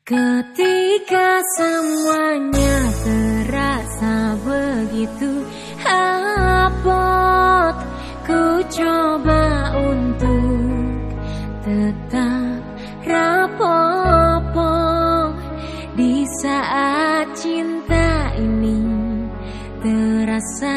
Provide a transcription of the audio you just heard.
Ketika semuanya terasa begitu abot Ku coba untuk tetap rapopo. Di saat cinta ini terasa